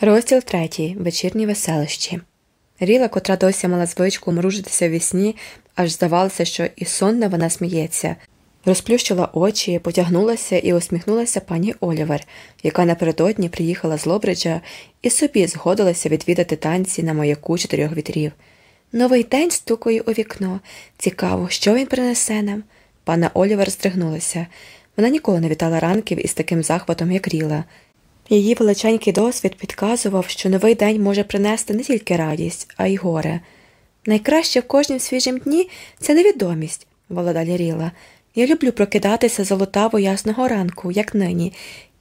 Розділ третій. Вечірні веселищі. Ріла, котра досі мала звичку мружитися в сні, аж здавалося, що і сонна вона сміється, розплющила очі, потягнулася і усміхнулася пані Олівер, яка напередодні приїхала з Лобриджа і собі згодилася відвідати танці на маяку чотирьох вітрів. Новий день стукає у вікно. Цікаво, що він принесе нам. Пана Олівер здригнулася. Вона ніколи не вітала ранків із таким захватом, як Ріла. Її величенький досвід підказував, що новий день може принести не тільки радість, а й горе. Найкраще в кожнім свіжім дні це невідомість, була Ріла. Я люблю прокидатися золотаво ясного ранку, як нині,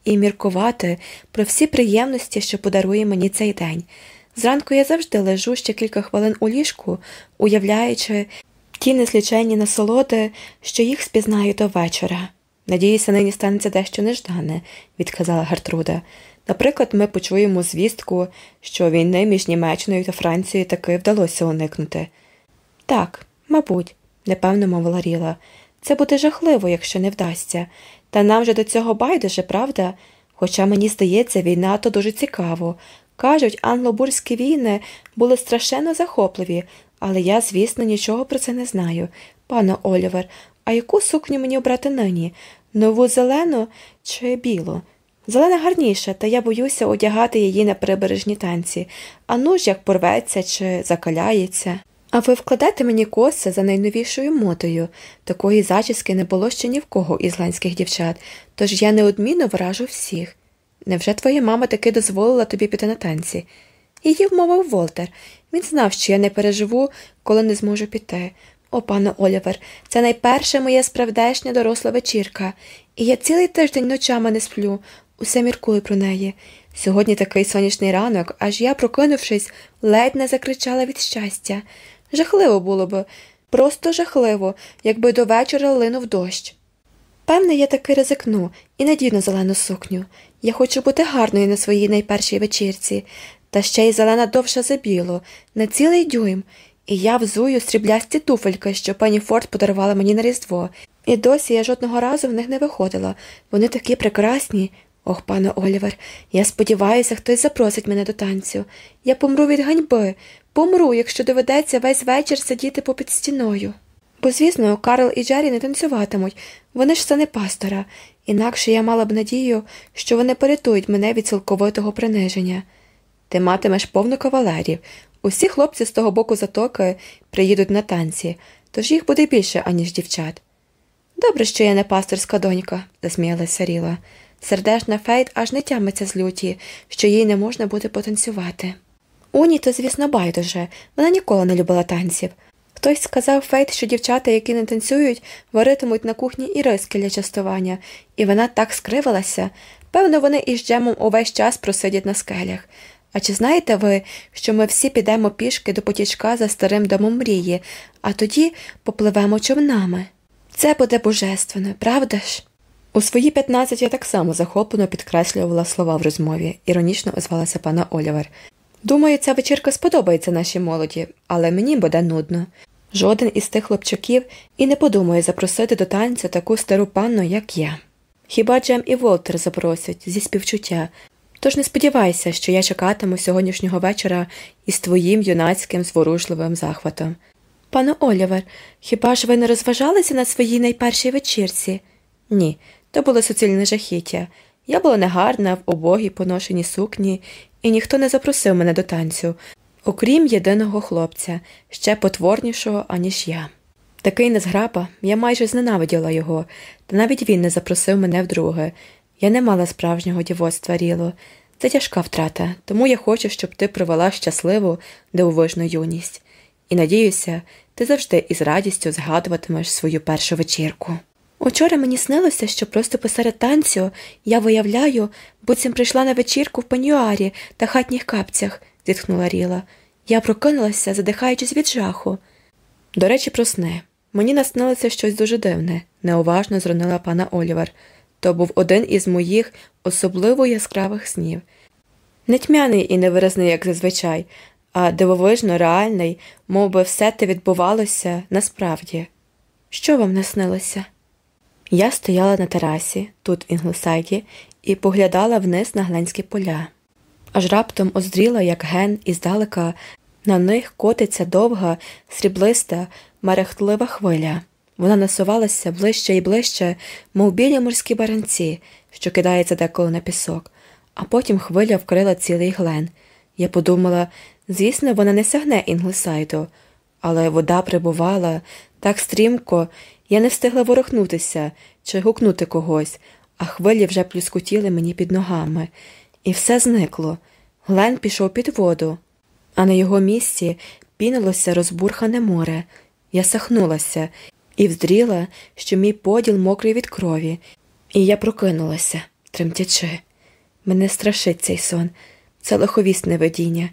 і міркувати про всі приємності, що подарує мені цей день. Зранку я завжди лежу ще кілька хвилин у ліжку, уявляючи ті несліченні насолоди, що їх спізнаю до вечора. Надіюся, нині станеться дещо неждане, відказала Гертруда. Наприклад, ми почуємо звістку, що війни між Німеччиною та Францією таки вдалося уникнути. Так, мабуть, непевно мовила Ріла. Це буде жахливо, якщо не вдасться. Та нам же до цього байдуже, правда? Хоча мені здається, війна то дуже цікаво. Кажуть, англобурські війни були страшенно захопливі, але я, звісно, нічого про це не знаю. Пане Олівер, а яку сукню мені обрати нині? Нову зелену чи білу? Зелена гарніша, та я боюся одягати її на прибережні танці, а ну ж як порветься чи закаляється. А ви вкладете мені коси за найновішою мотою. Такої зачіски не було ще ні в кого ізландських дівчат, тож я неодмінно вражу всіх. Невже твоя мама таки дозволила тобі піти на танці? Її вмовив Волтер. Він знав, що я не переживу, коли не зможу піти. О, пане Олівер, це найперша моя справдешня доросла вечірка, і я цілий тиждень ночами не сплю, усе міркую про неї. Сьогодні такий сонячний ранок, аж я, прокинувшись, ледь не закричала від щастя. Жахливо було б, просто жахливо, якби до вечора линув дощ. Певне, я таки ризикну і надійну зелену сукню. Я хочу бути гарною на своїй найпершій вечірці, та ще й зелена довша за білу, на цілий дюйм, і я взую сріблясті туфельки, що пані Форд подарувала мені на Різдво, і досі я жодного разу в них не виходила. Вони такі прекрасні. Ох, пане Олівер, я сподіваюся, хтось запросить мене до танцю. Я помру від ганьби, помру, якщо доведеться весь вечір сидіти попід стіною. Бо, звісно, Карл і Джері не танцюватимуть, вони ж сини пастора, інакше я мала б надію, що вони порятують мене від цілковитого приниження. Ти матимеш повно кавалерів, Усі хлопці з того боку затоки приїдуть на танці, тож їх буде більше, аніж дівчат. Добре, що я не пасторська донька, засміялася Ріла. Сердешна Фейт аж не тямиться з люті, що їй не можна буде потанцювати. Уні то, звісно, байдуже, вона ніколи не любила танців. Хтось сказав Фейт, що дівчата, які не танцюють, варитимуть на кухні і риски для частування, і вона так скривилася. Певно, вони із Джемом увесь час просидять на скелях. А чи знаєте ви, що ми всі підемо пішки до потічка за старим домом мрії, а тоді попливемо човнами? Це буде божественно, правда ж? У свої 15 я так само захоплено підкреслювала слова в розмові, іронічно озвалася пана Олівер. Думаю, ця вечірка сподобається нашій молоді, але мені буде нудно. Жоден із тих хлопчаків і не подумає запросити до танцю таку стару панну, як я. Хіба Джем і Волтер запросять зі співчуття, Тож не сподівайся, що я чекатиму сьогоднішнього вечора із твоїм юнацьким зворушливим захватом. Пане Олівер, хіба ж ви не розважалися на своїй найпершій вечірці? Ні, то було суцільне жахіття. Я була негарна в убогій поношеній сукні, і ніхто не запросив мене до танцю, окрім єдиного хлопця, ще потворнішого, аніж я. Такий незграба, я майже зненавиділа його, та навіть він не запросив мене вдруге. Я не мала справжнього дівоцтва Ріло. Це тяжка втрата, тому я хочу, щоб ти провела щасливу, дивовижну юність. І надіюся, ти завжди із радістю згадуватимеш свою першу вечірку. Учора мені снилося, що просто посеред танцю я виявляю, буцім прийшла на вечірку в пенюарі та хатніх капцях, зітхнула Ріла. Я прокинулася, задихаючись від жаху. До речі, про сни. Мені наснилося щось дуже дивне, неуважно зронила пана Олівер. То був один із моїх особливо яскравих снів. Не тьмяний і невиразний, як зазвичай, а дивовижно реальний, мов би все те відбувалося насправді. Що вам наснилося? Я стояла на терасі, тут в Інглосайді, і поглядала вниз на гленські поля. аж раптом оздріла, як ген, і здалека на них котиться довга, сріблиста, мерехтлива хвиля. Вона насувалася ближче і ближче, мов білі морські баранці, що кидається деколи на пісок, а потім хвиля вкрила цілий глен. Я подумала, звісно, вона не сягне Інглсайду, але вода прибувала так стрімко, я не встигла ворухнутися чи гукнути когось, а хвилі вже плюскотіли мені під ногами, і все зникло. Глен пішов під воду, а на його місці пінилося розбурхане море. Я сахнулася і вздріла, що мій поділ мокрий від крові, і я прокинулася, тремтячи. Мене страшить цей сон, це лиховісне видіння.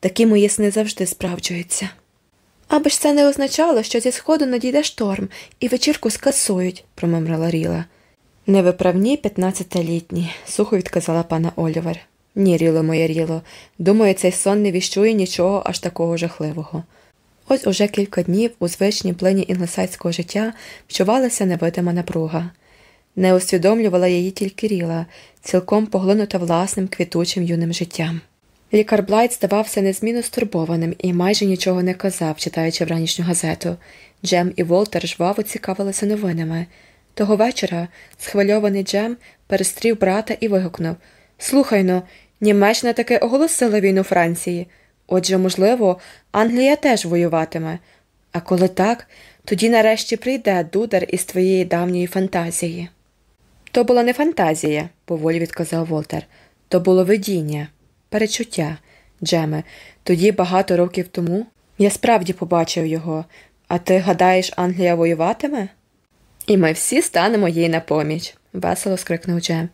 Такі мої сни завжди справджуються. Аби ж це не означало, що зі сходу надійде шторм і вечірку скасують, промимрила Ріла. Невиправні п'ятнадцятилітні, сухо відказала пана Олівер. Ні, ріло моє ріло. Думаю, цей сон не віщує нічого аж такого жахливого. Ось уже кілька днів у звичній плині інглесайського життя вчувалася невидима напруга. Не усвідомлювала її тільки ріла, цілком поглинута власним квітучим юним життям. Лікар Блайт здавався незмінно стурбованим і майже нічого не казав, читаючи вранішню газету. Джем і Волтер жваво цікавилися новинами. Того вечора схвильований Джем перестрів брата і вигукнув Слухай но, Німеччина таки оголосила війну Франції. Отже, можливо, Англія теж воюватиме. А коли так, тоді нарешті прийде дудар із твоєї давньої фантазії. То була не фантазія, поволі відказав Волтер, то було видіння, перечуття, Джеме, тоді багато років тому я справді побачив його, а ти гадаєш, Англія воюватиме? І ми всі станемо їй на поміч, весело скрикнув Джем.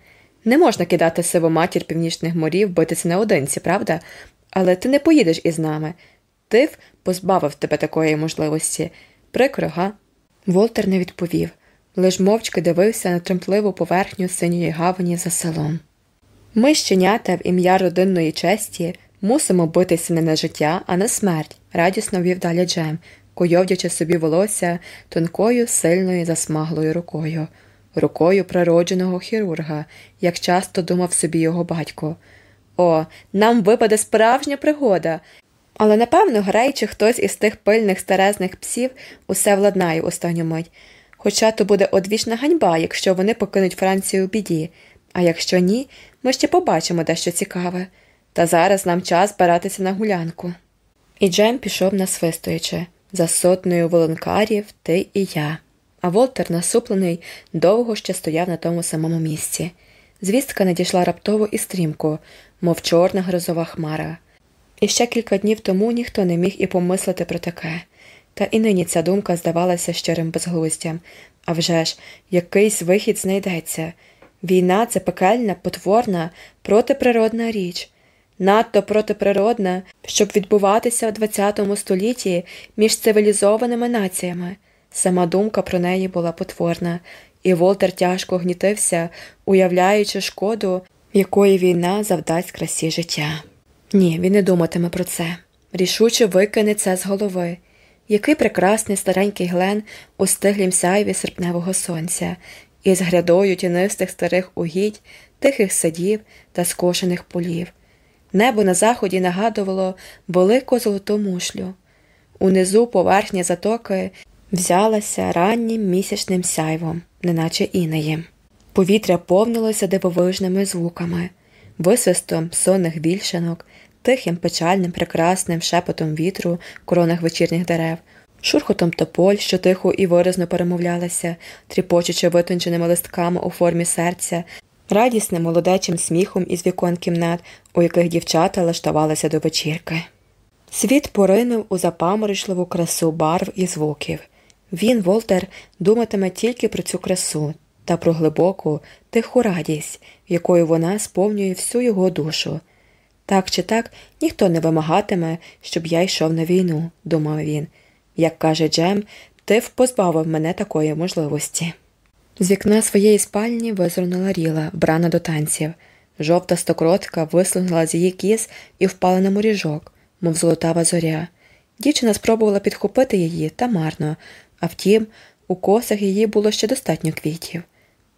Не можна кидати сиву матір північних морів, битися наодинці, правда? Але ти не поїдеш із нами. Тиф позбавив тебе такої можливості. Прикро, га? Волтер не відповів, лиш мовчки дивився на тремтливу поверхню синьої гавані за селом. Ми, щенята, в ім'я родинної честі, мусимо битися не на життя, а на смерть, радісно вів далі Джем, койовдячи собі волосся тонкою, сильною, засмаглою рукою, рукою природженого хірурга, як часто думав собі його батько. О, нам випаде справжня пригода. Але напевно Грей чи хтось із тих пильних старезних псів усе владнає останню мить. Хоча то буде одвічна ганьба, якщо вони покинуть Францію у біді, а якщо ні, ми ще побачимо дещо цікаве. Та зараз нам час збиратися на гулянку. І Джем пішов насвистуючи за сотнею волонкарів, ти і я. А Волтер, насуплений, довго ще стояв на тому самому місці. Звістка надійшла раптово і стрімко, мов чорна грозова хмара. І ще кілька днів тому ніхто не міг і помислити про таке. Та і нині ця думка здавалася щирим безглуздям. А вже ж, якийсь вихід знайдеться. Війна це пекельна, потворна, протиприродна річ, надто протиприродна, щоб відбуватися у ХХ столітті між цивілізованими націями. Сама думка про неї була потворна, і Волтер тяжко гнітився, уявляючи шкоду, якої війна завдасть красі життя. Ні, він не думатиме про це. Рішуче викине це з голови. Який прекрасний старенький глен у стиглім сяйві серпневого сонця, із грядою тінистих старих угідь, тихих садів та скошених полів. Небо на заході нагадувало велику золоту мушлю. Унизу поверхня затоки взялася раннім місячним сяйвом, неначе інеєм. Повітря повнилося дивовижними звуками, висвистом сонних вільшанок, тихим печальним, прекрасним шепотом вітру в коронах вечірніх дерев, шурхотом тополь, що тихо і виразно перемовлялися, тріпочучи витонченими листками у формі серця, радісним молодечим сміхом із вікон кімнат, у яких дівчата лаштувалися до вечірки. Світ поринув у запаморочливу красу барв і звуків. Він, Волтер, думатиме тільки про цю красу та про глибоку, тиху радість, якою вона сповнює всю його душу. Так чи так ніхто не вимагатиме, щоб я йшов на війну, думав він. Як каже Джем, ти позбавив мене такої можливості. З вікна своєї спальні визирнула ріла, вбрана до танців. Жовта стокротка вислугнула з її кіз і впала на моріжок, мов золотава зоря. Дівчина спробувала підхопити її та марно, а втім, у косах її було ще достатньо квітів.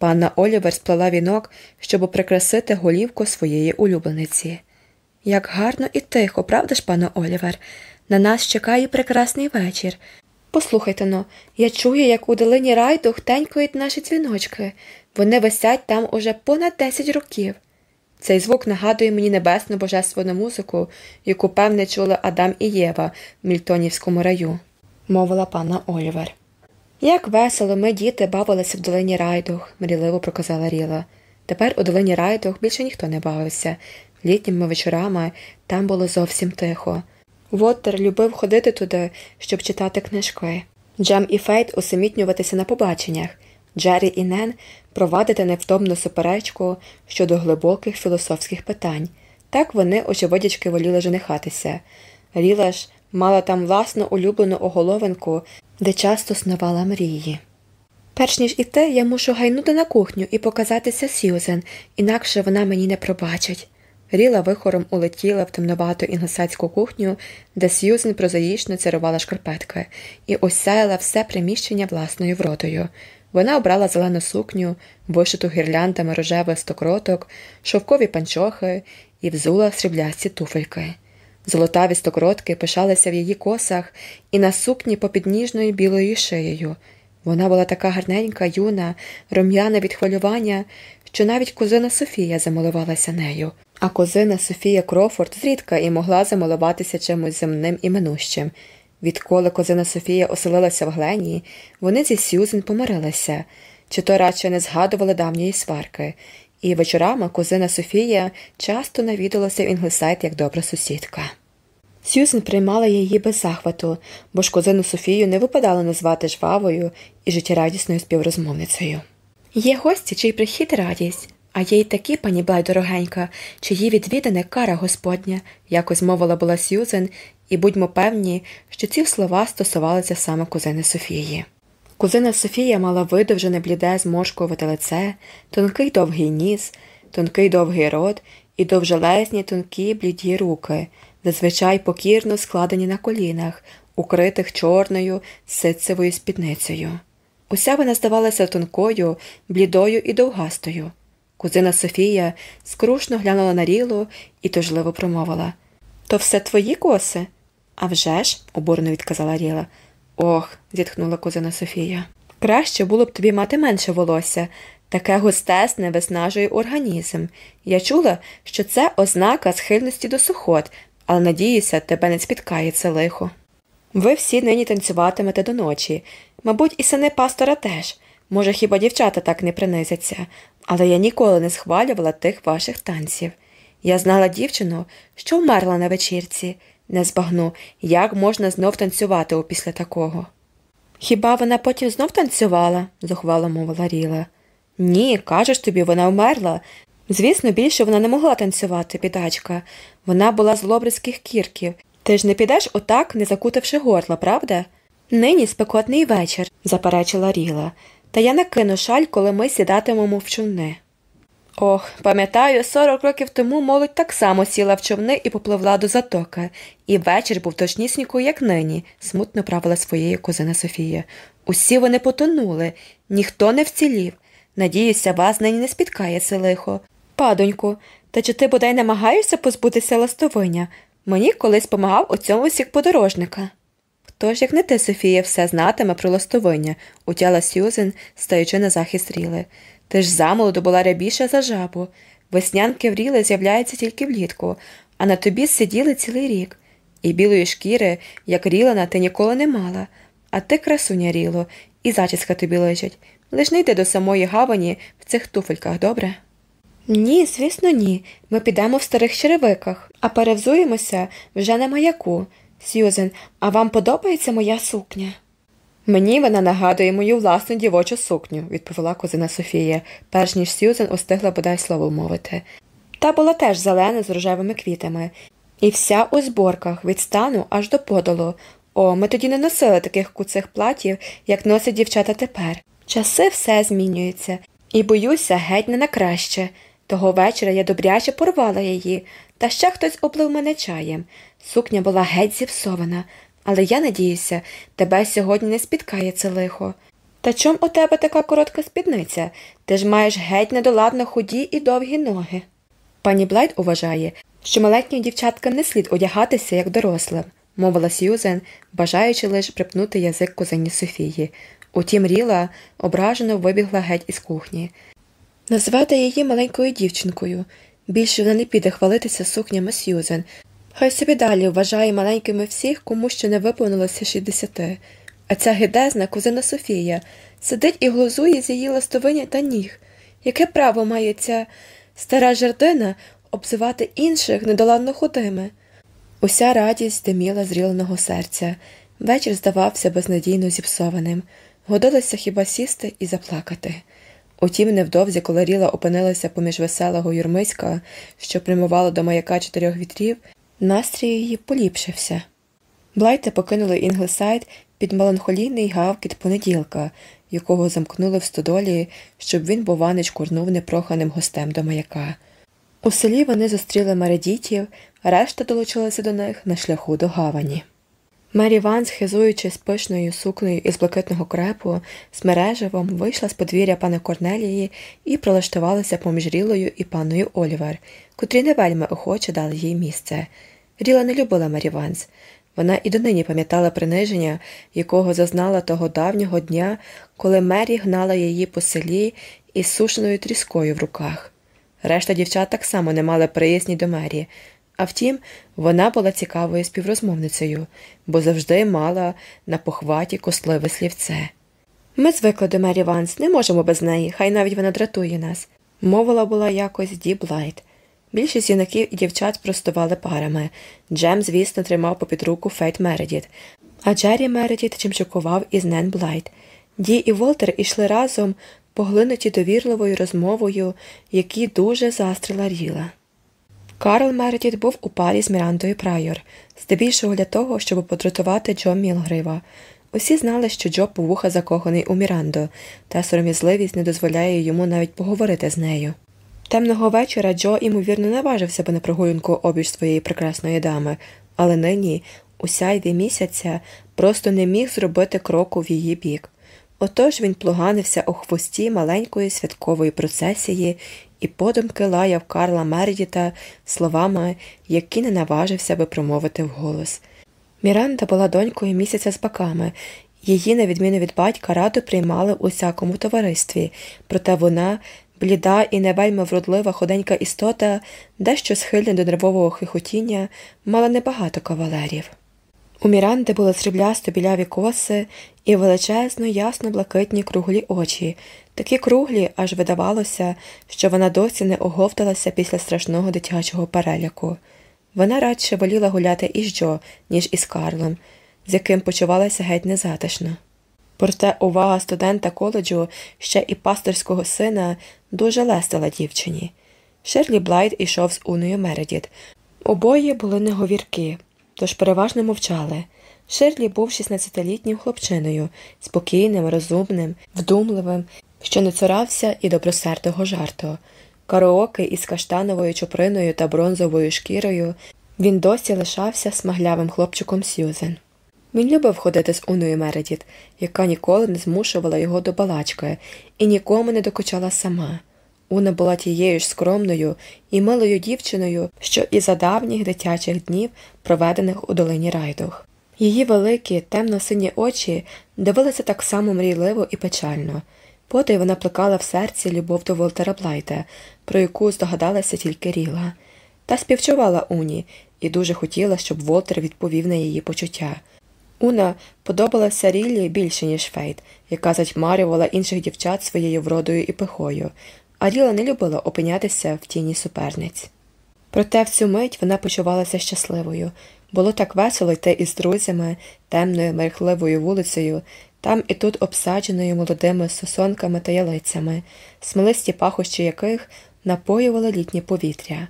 Панна Олівер сплела вінок, щоб прикрасити голівку своєї улюблениці. Як гарно і тихо, правда ж, пане Олівер? На нас чекає прекрасний вечір. Послухайте но, я чую, як у долині райду хтенькають наші дзвіночки. Вони висять там уже понад 10 років. Цей звук нагадує мені небесну божественну музику, яку, певне, чули Адам і Єва в Мільтонівському раю, мовила пана Олівер. Як весело ми, діти, бавилися в долині райдух, мрійливо проказала Ріла. Тепер у долині райдух більше ніхто не бавився. Літніми вечорами там було зовсім тихо. Воттер любив ходити туди, щоб читати книжки. Джем і Фейт усамітнюватися на побаченнях, Джері і Нен провадити невтомну суперечку щодо глибоких філософських питань. Так вони, очевидячки, воліли женихатися. Ріла ж мала там власну улюблену улоговинку, де часто снувала мрії. Перш ніж іти, я мушу гайнути на кухню і показатися Сьюзен, інакше вона мені не пробачить. Ріла вихором улетіла в темновату інглсайдську кухню, де Сьюзен прозаїчно царувала шкарпетки, і осяяла все приміщення власною вродою. Вона обрала зелену сукню, вишиту гірляндами рожевих стокроток, шовкові панчохи і взула сріблясті туфельки. Золотаві стокротки пишалися в її косах і на сукні попід ніжною білою шиєю. Вона була така гарненька, юна, рум'яна від хвилювання, що навіть кузина Софія замилувалася нею, а кузина Софія Крофорд зрідка й могла замилуватися чимось земним і минущим. Відколи кузина Софія оселилася в Глені, вони зі Сьюзен помирилися, чи то радше не згадували давньої сварки, і вечорами кузина Софія часто навідувалася в Інглсайд як добра сусідка. Сьюзен приймала її без захвату, бо ж кузину Софію не випадало назвати жвавою і життєрадісною співрозмовницею. Є гості, чий прихід радість, а є й такі, пані Блай дорогенька, чиї відвідане кара Господня, якось мовила була Сьюзен, і будьмо певні, що ці слова стосувалися саме кузини Софії. Кузина Софія мала видовжене бліде зморшкувате лице, тонкий довгий ніс, тонкий довгий рот і довжелезні тонкі бліді руки, зазвичай покірно складені на колінах, укритих чорною ситцевою спідницею. Уся вона здавалася тонкою, блідою і довгастою. Кузина Софія скрушно глянула на рілу і тужливо промовила То все твої коси? «А вже ж», – обурно відказала Ріла. Ох, зітхнула кузина Софія. Краще було б тобі мати менше волосся. Таке густесне виснажує організм. Я чула, що це ознака схильності до сухот, але надіюся, тебе не спіткає це лихо. Ви всі нині танцюватимете до ночі. Мабуть, і сини пастора теж. Може, хіба дівчата так не принизяться, але я ніколи не схвалювала тих ваших танців. Я знала дівчину, що вмерла на вечірці. Не збагну, як можна знов танцювати опісля такого. Хіба вона потім знов танцювала? зухвало мовила Ріла. Ні, кажеш тобі, вона вмерла. Звісно, більше вона не могла танцювати, підачка. Вона була з лобрицьких кірків. Ти ж не підеш отак, не закутавши горла, правда? Нині спекотний вечір, заперечила Ріла, та я накину шаль, коли ми сідатимемо в човни. Ох, пам'ятаю, сорок років тому молодь так само сіла в човни і попливла до затоки, і вечір був точнісінько, як нині, смутно правила своєї кузина Софія. Усі вони потонули, ніхто не вцілів. Надіюся, вас нині не спіткає це лихо. Падоньку, та чи ти бодай намагаєшся позбутися ластовиня? Мені колись помагав у цьому сік подорожника. Хто ж, як не ти, Софія, все знатиме про ластовиння, утяла Сьюзен, стаючи на захист ріли. Ти ж замолоду була рябіша за жабу. Веснянки в ріли з'являються тільки влітку, а на тобі сиділи цілий рік. І білої шкіри, як рілана, ти ніколи не мала. А ти красуня ріло, і зачіска тобі лежить. Лиш не йди до самої гавані в цих туфельках, добре? Ні, звісно, ні. Ми підемо в старих черевиках, а перевзуємося вже на маяку. Сьюзен, а вам подобається моя сукня? Мені вона нагадує мою власну дівочу сукню, відповіла кузина Софія, перш ніж Сьюзен устигла бодай слово мовити. Та була теж зелена з рожевими квітами, і вся у зборках від стану аж до подолу. О, ми тоді не носили таких куцих платів, як носять дівчата тепер. Часи все змінюються, і боюся, геть не на краще. Того вечора я добряче порвала її, та ще хтось облив мене чаєм. Сукня була геть зіпсована, але я надіюся, тебе сьогодні не спіткає це лихо. Та чом у тебе така коротка спідниця? Ти ж маєш геть недоладно худі і довгі ноги. Пані Блайт уважає, що маленьким дівчаткам не слід одягатися як дорослим, мовила Сьюзен, бажаючи лише припнути язик кузині Софії. Утім, Ріла ображено вибігла геть із кухні. Назвати її маленькою дівчинкою. Більше вона не піде хвалитися сукнями Сьюзен. Хай собі далі вважає маленькими всіх, кому ще не виповнилося 60. А ця гидезна кузина Софія сидить і глузує з її ластовині та ніг. Яке право має ця стара жердина обзивати інших недоладно худими? Уся радість диміла з Ріліного серця. Вечір здавався безнадійно зіпсованим. Годилося хіба сісти і заплакати. Утім, невдовзі, коли Ріла опинилася поміж веселого юрмиська, що прямувало до маяка чотирьох вітрів, настрій її поліпшився. Блайти покинули Інглсайд під меланхолійний гавкіт понеділка, якого замкнули в стодолі, щоб він, бованич, курнув непроханим гостем до маяка. У селі вони зустріли мередітів, решта долучилася до них на шляху до гавані. Мері Ван, схизуючись пишною сукнею із блакитного крепу, з мережевом вийшла з подвір'я пана Корнелії і прилаштувалася поміж Рілою і паною Олівер, котрі не вельми охоче дали їй місце. Ріла не любила Мері Ванс. Вона і донині пам'ятала приниження, якого зазнала того давнього дня, коли Мері гнала її по селі із сушеною тріскою в руках. Решта дівчат так само не мали приязні до Мері, а втім, вона була цікавою співрозмовницею, бо завжди мала на похваті кусливе слівце. Ми звикли до Мері Ванс, не можемо без неї, хай навіть вона дратує нас, мовила була якось Ді Блайт. Більшість юнаків і дівчат простували парами. Джем, звісно, тримав попід руку Фейт Мередіт, а Джері Мередіт чимчукував із Нен Блайт. Ді і Волтер ішли разом, поглинуті довірливою розмовою, якій дуже заздрила Ріла. Карл Мередіт був у парі з Мірандою Прайор, здебільшого для того, щоб подратувати Джо Мілгрива. Усі знали, що Джо по вуха закоханий у Міранду, та сором'язливість не дозволяє йому навіть поговорити з нею. Темного вечора Джо, ймовірно, наважився би на прогулянку обіж своєї прекрасної дами, але нині, у сяйві місяця, просто не міг зробити кроку в її бік. Отож він плуганився у хвості маленької святкової процесії і подумки лаяв Карла Мердіта словами, які не наважився би промовити вголос. Міранда була донькою місяця з баками. Її, на відміну від батька, раду приймали в усякому товаристві, проте вона, бліда і не вельми вродлива худенька істота, дещо схильна до нервового хихотіння, мала небагато кавалерів. У Міранди були сріблясто біляві коси і величезно ясно блакитні круглі очі, такі круглі, аж видавалося, що вона досі не оговталася після страшного дитячого переляку. Вона радше воліла гуляти із Джо, ніж із Карлом, з яким почувалася геть незатишно. Проте увага студента коледжу, ще і пасторського сина, дуже лестила дівчині. Шерлі Блайт ішов з Уною Мередіт. Обоє були неговірки, тож переважно мовчали. Шерлі був 16-літнім хлопчиною, спокійним, розумним, вдумливим, що не цурався і добросердого жарту. Караоке із каштановою чуприною та бронзовою шкірою він досі лишався смаглявим хлопчиком Сьюзен. Він любив ходити з Уною Мередіт, яка ніколи не змушувала його до балачки і нікому не докучала сама. Уна була тією ж скромною і милою дівчиною, що і за давніх дитячих днів, проведених у долині райдух. Її великі, темно сині очі дивилися так само мрійливо і печально. Потай вона плекала в серці любов до Волтера Блайта, про яку здогадалася тільки Ріла, та співчувала Уні і дуже хотіла, щоб Волтер відповів на її почуття. Уна подобалася Рілі більше, ніж Фейт, яка затьмарювала інших дівчат своєю вродою і пихою, а Ріла не любила опинятися в тіні суперниць. Проте в цю мить вона почувалася щасливою. Було так весело йти із друзями, темною мерехливою вулицею, там і тут обсадженою молодими сосонками та ялицями, смолисті пахощі яких напоювали літнє повітря.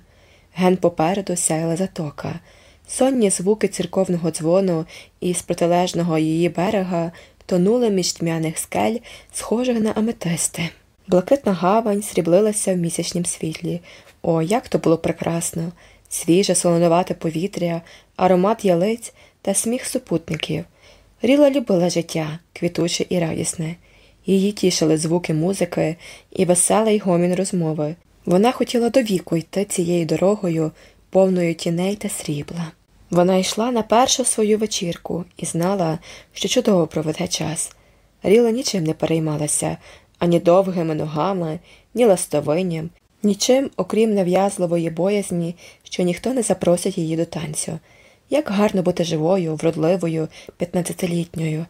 Ген попереду сяяла затока. Сонні звуки церковного дзвону із протилежного її берега тонули між тьмяних скель, схожих на аметисти. Блакитна гавань сріблилася в місячнім світлі. О, як то було прекрасно! Свіже, солонувате повітря, аромат ялиць та сміх супутників. Ріла любила життя, квітуче і радісне. Її тішили звуки музики і веселий гомін розмови. Вона хотіла до віку йти цією дорогою, повною тіней та срібла. Вона йшла на першу свою вечірку і знала, що чудово проведе час. Ріла нічим не переймалася ані довгими ногами, ні ластовинням, нічим, окрім нав'язливої боязні, що ніхто не запросить її до танцю. Як гарно бути живою, вродливою, п'ятнадцятилітньою.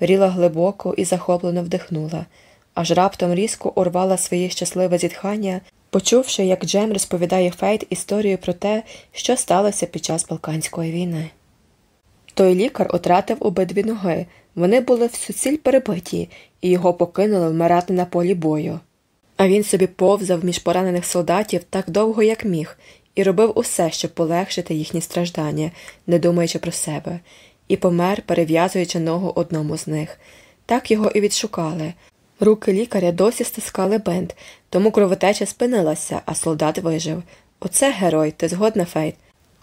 Ріла глибоко і захоплено вдихнула, аж раптом різко урвала своє щасливе зітхання, почувши, як Джем розповідає Фейт історію про те, що сталося під час Балканської війни. Той лікар отратив обидві ноги, вони були в суціль перебиті, і його покинули вмирати на полі бою. А він собі повзав між поранених солдатів так довго, як міг, і робив усе, щоб полегшити їхні страждання, не думаючи про себе, і помер, перев'язуючи ногу одному з них. Так його і відшукали. Руки лікаря досі стискали бинт, тому кровотеча спинилася, а солдат вижив. Оце герой, ти згодна, Фейт.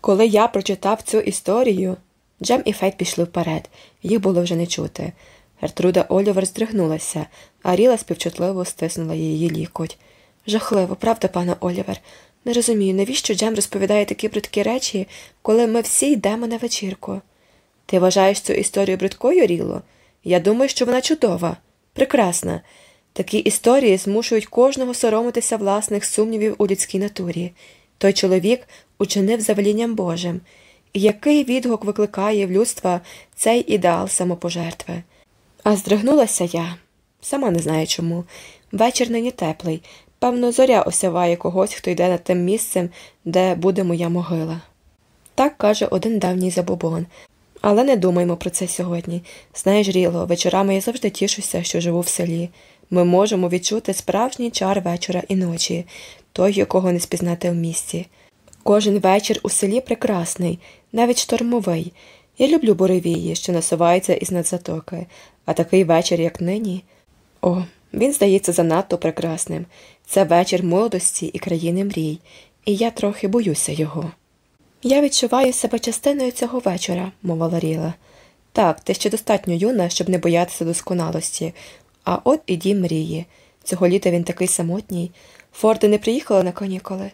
Коли я прочитав цю історію, Джем і Фейт пішли вперед, їх було вже не чути. Гертруда Олівер здригнулася, а Ріла співчутливо стиснула її лікоть. Жахливо, правда, панно Олівер? Не розумію, навіщо Джем розповідає такі бридкі речі, коли ми всі йдемо на вечірку. Ти вважаєш цю історію бридкою, Ріло? Я думаю, що вона чудова, прекрасна. Такі історії змушують кожного соромитися власних сумнівів у людській натурі. Той чоловік учинив завелінням Божим. І який відгук викликає в людства цей ідеал самопожертви? А здригнулася я, сама не знаю чому. Вечір нині теплий. Певно, зоря осяває когось, хто йде над тим місцем, де буде моя могила. Так каже один давній забобон. Але не думаймо про це сьогодні. Знаєш, Ріло, вечорами я завжди тішуся, що живу в селі. Ми можемо відчути справжній чар вечора і ночі, той, якого не спізнати в місті. Кожен вечір у селі прекрасний, навіть штормовий. Я люблю буревії, що насуваються із надзатоки, а такий вечір, як нині. О, він здається занадто прекрасним. Це вечір молодості і країни мрій, і я трохи боюся його. Я відчуваю себе частиною цього вечора, мовила Ріла. Так, ти ще достатньо юна, щоб не боятися досконалості, а от і дім мрії. Цього літа він такий самотній. Форди не приїхали на канікули.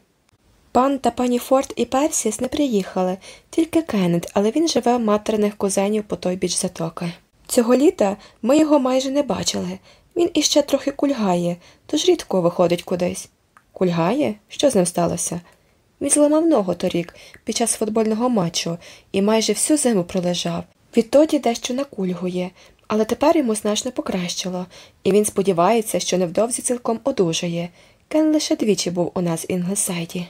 Пан та пані Форд і Персіс не приїхали, тільки Кеннет, але він живе в материних кузенів по той біч затоки. Цього літа ми його майже не бачили. Він іще трохи кульгає, тож рідко виходить кудись. Кульгає? Що з ним сталося? Він зламав ногу торік під час футбольного матчу і майже всю зиму пролежав. Відтоді дещо накульгує, але тепер йому значно покращало, і він сподівається, що невдовзі цілком одужає. Кен лише двічі був у нас в Інглсайді.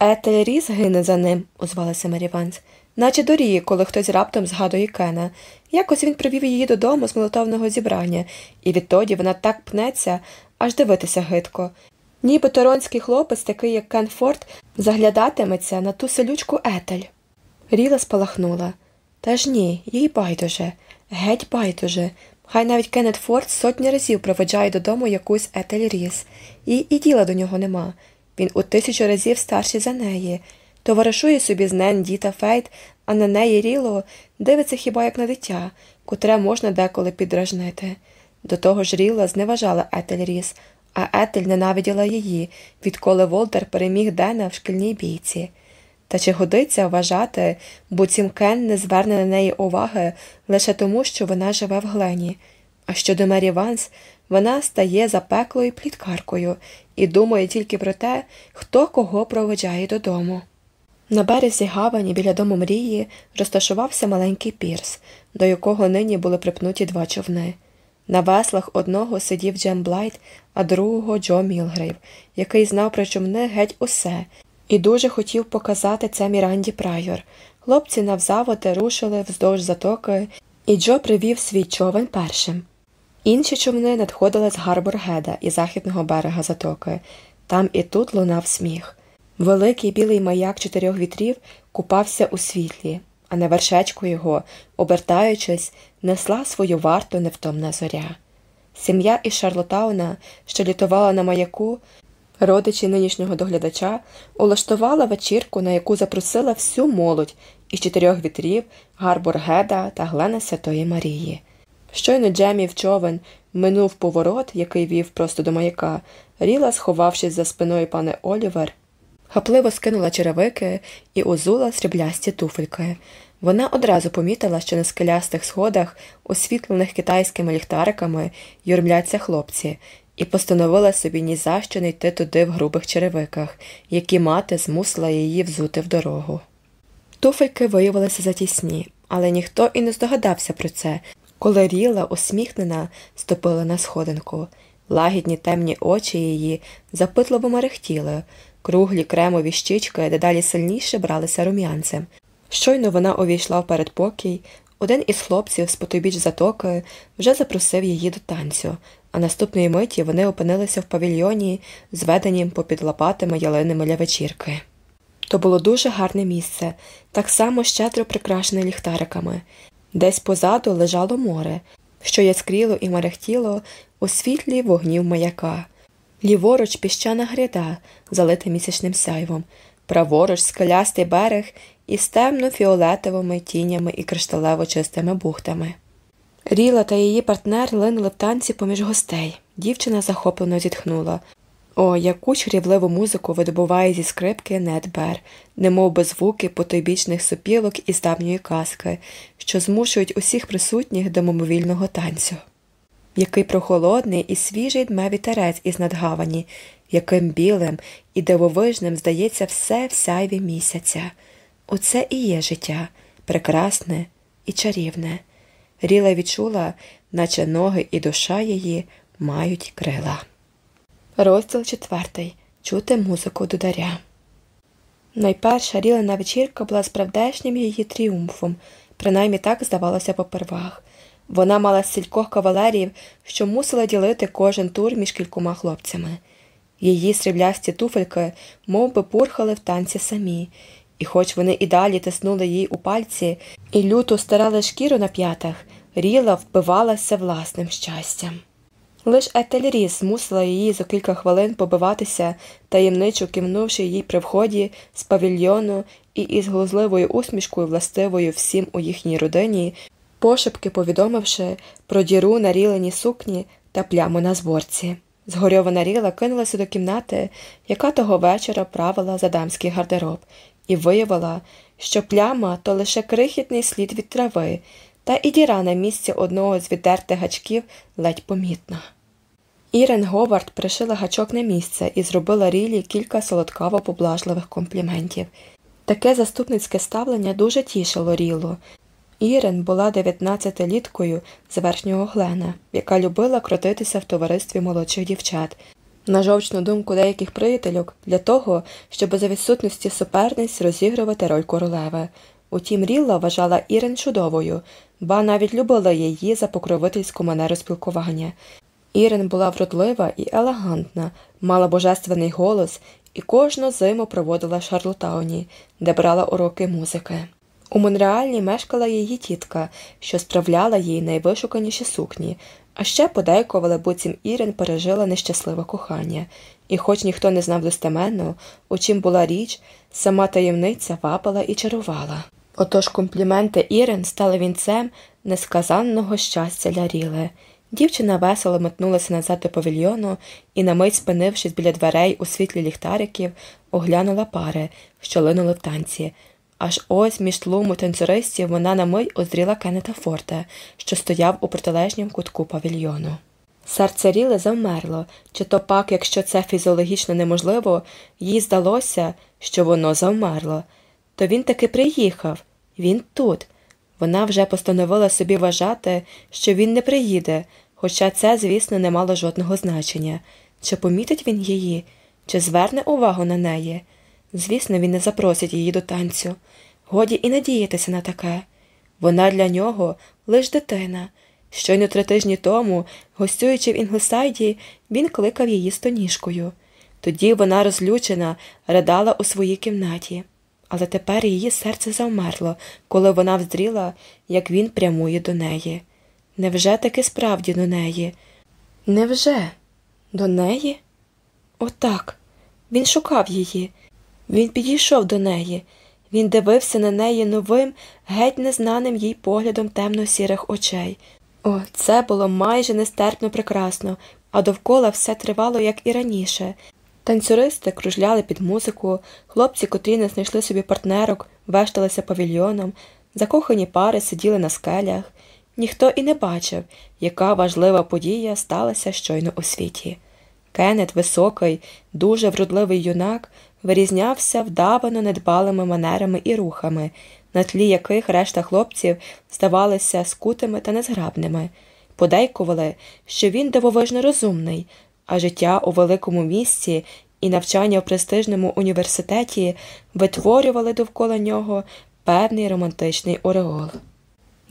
Етель Ріс гине за ним, озвалася Мері Ванс. Наче дуріє, коли хтось раптом згадує Кена. Якось він привів її додому з молитовного зібрання, і відтоді вона так пнеться, аж дивитися гидко. Ніби торонтський хлопець, такий як Кен Форд, заглядатиметься на ту селючку Етель. Ріла спалахнула. Та ж ні, їй байдуже, геть байдуже. Хай навіть Кеннет Форд сотні разів проводжає додому якусь Етель Ріс, їй діла до нього нема. Він у тисячу разів старший за неї, товаришує собі з Нен, Ді та Фейт, а на неї Рілу дивиться хіба як на дитя, котре можна деколи підражнити. До того ж Ріла зневажала Етель Ріс, а Етель ненавиділа її, відколи Волтер переміг Дена в шкільній бійці. Та чи годиться вважати, буцім Кен не зверне на неї уваги лише тому, що вона живе в Глені. А щодо Мері Ванс, вона стає запеклою пліткаркою і думає тільки про те, хто кого проводжає додому. На березі гавані біля Дому Мрії розташувався маленький пірс, до якого нині були припнуті два човни. На веслах одного сидів Джем Блайт, а другого Джо Мілгрейв, який знав про човни геть усе, і дуже хотів показати це Міранді Прайор. Хлопці навзаводи рушили вздовж затоки, і Джо привів свій човен першим. Інші човни надходили з Гарборгеда і західного берега затоки. Там і тут лунав сміх. Великий білий маяк чотирьох вітрів купався у світлі, а на вершечку його, обертаючись, несла свою варту невтомна зоря. Сім'я із Шарлотауна, що літувала на маяку, родичі нинішнього доглядача, улаштувала вечірку, на яку запросила всю молодь із чотирьох вітрів, Гарборгеда та Глена Святої Марії. Щойно Джемів човен минув поворот, який вів просто до маяка, Ріла, сховавшись за спиною пане Олівер, Хапливо скинула черевики і озула сріблясті туфельки. Вона одразу помітила, що на скелястих сходах, освітлених китайськими ліхтариками, юрмляться хлопці, і постановила собі ні за що не йти туди в грубих черевиках, які мати змусила її взути в дорогу. Туфельки виявилися затісні, але ніхто і не здогадався про це, коли ріла, усміхнена, ступила на сходинку. Лагідні темні очі її запитливо мерехтіли, круглі кремові щічки дедалі сильніше бралися рум'янцем. Щойно вона увійшла в передпокій, один із хлопців з потобіч затоки вже запросив її до танцю, а наступної миті вони опинилися в павільйоні, зведенім попід лопатими ялинами для вечірки. То було дуже гарне місце, так само щедро прикрашене ліхтариками. Десь позаду лежало море, що яскріло і мерехтіло у світлі вогнів маяка, ліворуч піщана гряда, залита місячним сяйвом, праворуч скелястий берег із темно фіолетовими тінями і кришталево чистими бухтами. Ріла та її партнер линули в танці поміж гостей. Дівчина захоплено зітхнула. О, яку чарівливу музику видобуває зі скрипки Недбер, немов би звуки потойбічних сопілок із давньої казки, що змушують усіх присутніх до мимовільного танцю. Який прохолодний і свіжий дме вітерець із надгавані, яким білим і дивовижним здається все в сяйві місяця. Оце і є життя, прекрасне і чарівне. Ріла відчула, наче ноги і душа її мають крила. Розділ четвертий. Чути музику дударя. Найперша рілена вечірка була справдешнім її тріумфом, принаймні так здавалося попервах. Вона мала стількох кавалерів, що мусила ділити кожен тур між кількома хлопцями. Її сріблясті туфельки мов би, пурхали в танці самі, і хоч вони і далі тиснули їй у пальці і люто стирали шкіру на п'ятах, Ріла вбивалася власним щастям. Лиш Етельріс змусила її за кілька хвилин побиватися, таємничо кивнувши їй при вході з павільйону і із глузливою усмішкою, властивою всім у їхній родині, пошепки повідомивши про діру на ріленій сукні та пляму на зборці. Згорьована ріла кинулася до кімнати, яка того вечора правила за дамський гардероб, і виявила, що пляма то лише крихітний слід від трави, та і діра на місці одного з віддертих гачків ледь помітна. Ірен Говард пришила гачок на місце і зробила Рілі кілька солодкаво поблажливих компліментів. Таке заступницьке ставлення дуже тішило Рілу. Ірен була дев'ятнадцятиліткою з верхнього глена, яка любила крутитися в товаристві молодших дівчат. На жовчну думку деяких приятельок для того, щоб за відсутності суперниць розігрувати роль королеви. Утім, Рілла вважала Ірен чудовою, ба навіть любила її за покровительську манеру спілкування. Ірен була вродлива і елегантна, мала божественний голос і кожну зиму проводила в Шарлотауні, де брала уроки музики. У Монреалі мешкала її тітка, що справляла їй найвишуканіші сукні, а ще подейкували, буцім Ірен пережила нещасливе кохання, і, хоч ніхто не знав достеменно, у чим була річ, сама таємниця вабила і чарувала. Отож компліменти Ірен стали вінцем несказанного щастя для Ріле. Дівчина весело метнулася назад до павільйону і, на мить спинившись біля дверей у світлі ліхтариків, оглянула пари, що линули в танці. Аж ось між тлуму танцюристів вона на мить озріла Кеннета Форта, що стояв у протилежнім кутку павільйону. Серце Ріли завмерло, чи то пак, якщо це фізіологічно неможливо, їй здалося, що воно завмерло. То він таки приїхав, він тут. Вона вже постановила собі вважати, що він не приїде, хоча це, звісно, не мало жодного значення. Чи помітить він її, чи зверне увагу на неї? Звісно, він не запросить її до танцю. Годі і надіятися на таке. Вона для нього лиш дитина. Щойно три тижні тому, гостюючи в Інглсайді, він кликав її стоніжкою. Тоді вона, розлючена, ридала у своїй кімнаті, але тепер її серце завмерло, коли вона вздріла, як він прямує до неї. Невже таки справді до неї? Невже? До неї? Отак. Він шукав її. Він підійшов до неї. Він дивився на неї новим, геть незнаним їй поглядом темно-сірих очей. О, це було майже нестерпно прекрасно, а довкола все тривало, як і раніше. Танцюристи кружляли під музику, хлопці, котрі не знайшли собі партнерок, вешталися павільйоном, закохані пари сиділи на скелях. Ніхто і не бачив, яка важлива подія сталася щойно у світі. Кеннет, високий, дуже вродливий юнак, вирізнявся вдавано недбалими манерами і рухами, на тлі яких решта хлопців здавалися скутими та незграбними, подейкували, що він дивовижно розумний, а життя у великому місці і навчання в престижному університеті витворювали довкола нього певний романтичний ореол.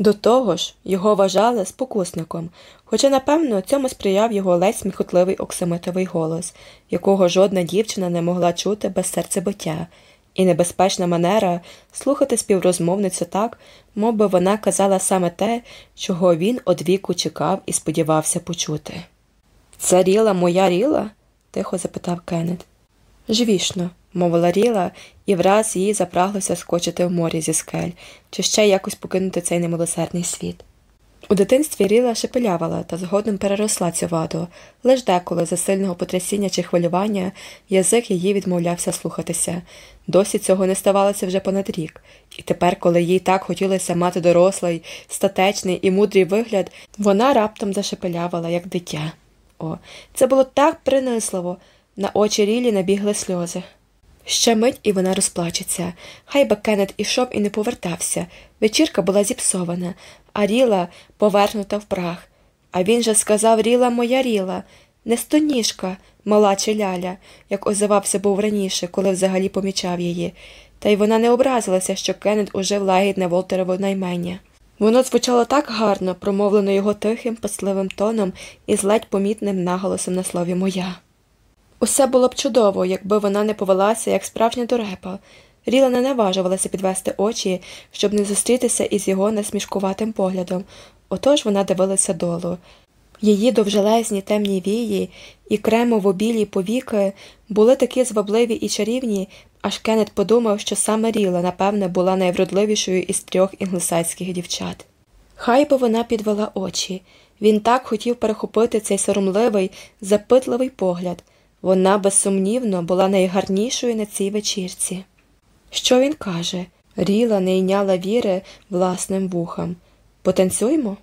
До того ж, його вважали спокусником, хоча, напевно, цьому сприяв його ледь сміхотливий оксамитовий голос, якого жодна дівчина не могла чути без серцебиття, і небезпечна манера слухати співрозмовницю так, мов би вона казала саме те, чого він одвіку чекав і сподівався почути. Це ріла моя ріла? тихо запитав Кеннет. Жвішно, мовила Ріла, і враз їй запраглося скочити в морі зі скель, чи ще якось покинути цей немилосердний світ. У дитинстві Ріла шепелявала та згодом переросла цю ваду, лиш деколи за сильного потрясіння чи хвилювання язик її відмовлявся слухатися. Досі цього не ставалося вже понад рік, і тепер, коли їй так хотілося мати дорослий, статечний і мудрий вигляд, вона раптом зашепелявала, як дитя. О, це було так принисливо. На очі Рілі набігли сльози. Ще мить і вона розплачеться. Хай би Кеннет ішов і не повертався. Вечірка була зіпсована, а Ріла повернута в прах. А він же сказав Ріла моя Ріла, не стоніжка, мала чи ляля, як озивався був раніше, коли взагалі помічав її. Та й вона не образилася, що Кеннет ужив лагідне Волтерове наймення. Воно звучало так гарно, промовлено його тихим, пасливим тоном і з ледь помітним наголосом на слові моя. Усе було б чудово, якби вона не повелася, як справжня дурепа. Ріла не наважувалася підвести очі, щоб не зустрітися із його насмішкуватим поглядом, отож вона дивилася долу. Її довжелезні темні вії і кремово білі повіки були такі звабливі і чарівні, аж Кеннет подумав, що саме Ріла, напевне, була найвродливішою із трьох інглесайських дівчат. Хай би вона підвела очі. Він так хотів перехопити цей соромливий, запитливий погляд. Вона, безсумнівно, була найгарнішою на цій вечірці. Що він каже? Ріла не йняла віри власним вухам. Потанцюймо?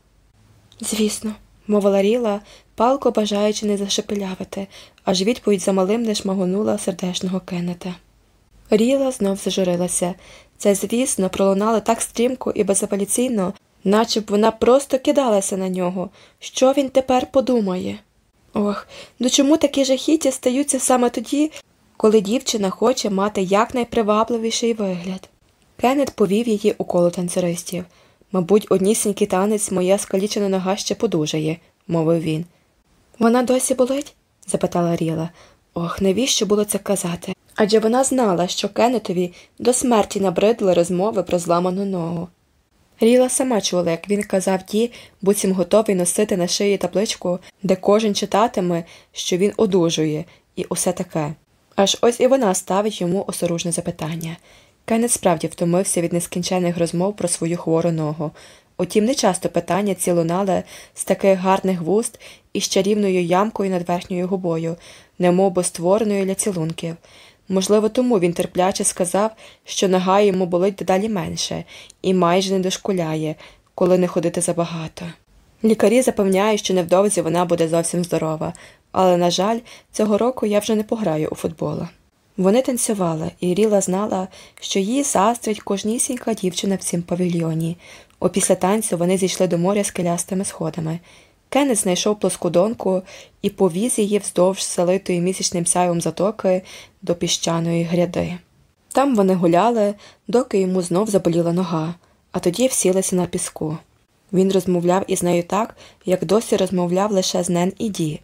Звісно, мовила Ріла, палко бажаючи не зашепелявити, аж відповідь замалим не шмагонула сердешного Кеннета. Ріла знов зажурилася. Це, звісно, пролунало так стрімко і безапеляційно, наче б вона просто кидалася на нього. Що він тепер подумає? Ох, ну чому такі жахіття стаються саме тоді, коли дівчина хоче мати якнайпривабливіший вигляд? Кеннет повів її у коло танцюристів. Мабуть, однісінький танець моя скалічена нога ще подужає, мовив він. Вона досі болить? запитала Ріла. Ох, навіщо було це казати? Адже вона знала, що Кеннетові до смерті набридли розмови про зламану ногу. Ріла сама чула, як він казав ті, буцім готовий носити на шиї табличку, де кожен читатиме, що він одужує, і усе таке. Аж ось і вона ставить йому осоружне запитання. Кеннет справді втомився від нескінчених розмов про свою хвору ногу. Утім, не часто питання ці лунали з таких гарних вуст і з чарівною ямкою над верхньою губою, немов би створеною для цілунків. Можливо, тому він терпляче сказав, що нога йому болить дедалі менше і майже не дошкуляє, коли не ходити забагато. Лікарі запевняють, що невдовзі вона буде зовсім здорова, але, на жаль, цього року я вже не пограю у футбола. Вони танцювали, і Ріла знала, що її заздрить кожнісінька дівчина в цім павільйоні. Опісля танцю вони зійшли до моря з килястими сходами. Кеннет знайшов плоскодонку і повіз її вздовж залитої місячним сяйвом затоки до піщаної гряди. Там вони гуляли, доки йому знов заболіла нога, а тоді всілися на піску. Він розмовляв із нею так, як досі розмовляв лише з Нен і Ді.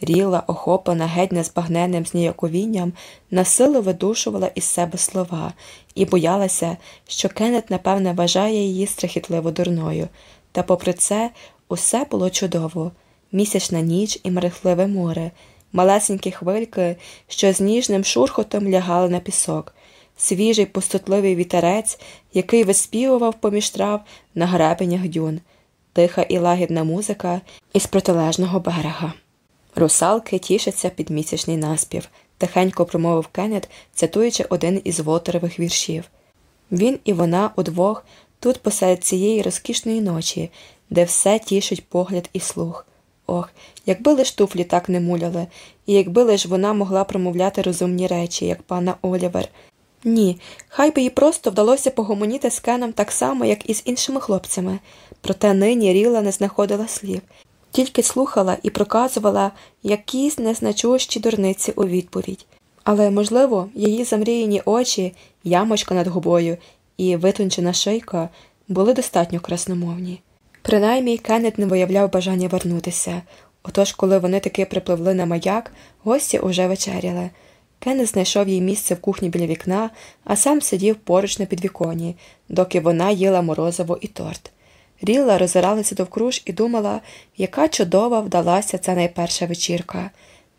Ріла, охоплена геть незбагненним зніяковінням, насилу видушувала із себе слова і боялася, що Кеннет, напевне, вважає її страхітливо дурною, та, попри це, Усе було чудово місячна ніч і мерехливе море, малесенькі хвильки, що з ніжним шурхотом лягали на пісок, свіжий пустотливий вітерець, який виспівував поміж трав на гребенях дюн, тиха і лагідна музика із протилежного берега. Русалки тішаться під місячний наспів, тихенько промовив Кеннет, цитуючи один із Волтерових віршів. Він і вона удвох тут посеред цієї розкішної ночі, де все тішить погляд і слух. Ох, якби лиш туфлі так не муляли, і якби лиш вона могла промовляти розумні речі, як пана Олівер. Ні, хай би їй просто вдалося погомоніти з Кеном так само, як і з іншими хлопцями, проте нині Ріла не знаходила слів, тільки слухала і проказувала якісь незначущі дурниці у відповідь. Але, можливо, її замріяні очі, ямочка над губою і витончена шийка були достатньо красномовні. Принаймні Кеннет не виявляв бажання вернутися, отож, коли вони таки припливли на маяк, гості уже вечеряли. Кеннет знайшов їй місце в кухні біля вікна, а сам сидів поруч на підвіконі, доки вона їла морозиво і торт. Рілла роззиралася довкруж і думала, яка чудова вдалася ця найперша вечірка.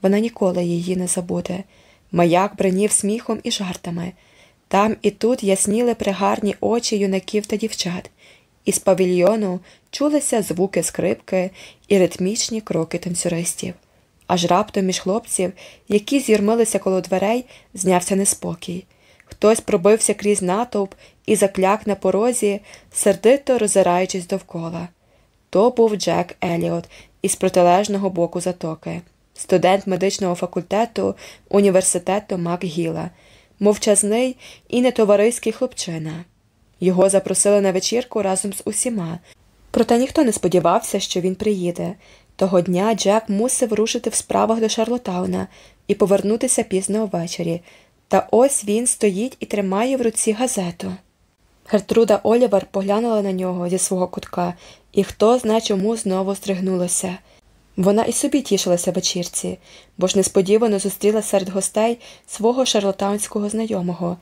Вона ніколи її не забуде. Маяк бринів сміхом і жартами. Там і тут ясніли пригарні очі юнаків та дівчат. Із павільйону чулися звуки скрипки і ритмічні кроки танцюристів. Аж раптом між хлопців, які з'юрмилися коло дверей, знявся неспокій. Хтось пробився крізь натовп і закляк на порозі, сердито роззираючись довкола. То був Джек Еліот із протилежного боку затоки, студент медичного факультету університету МакГіла, мовчазний і нетовариський хлопчина. Його запросили на вечірку разом з усіма, проте ніхто не сподівався, що він приїде. Того дня Джек мусив рушити в справах до Шарлотауна і повернутися пізно ввечері. Та ось він стоїть і тримає в руці газету. Гертруда Олівер поглянула на нього зі свого кутка, і хто зна чому знову стригнулося. Вона і собі тішилася вечірці, бо ж несподівано зустріла серед гостей свого шарлотаунського знайомого.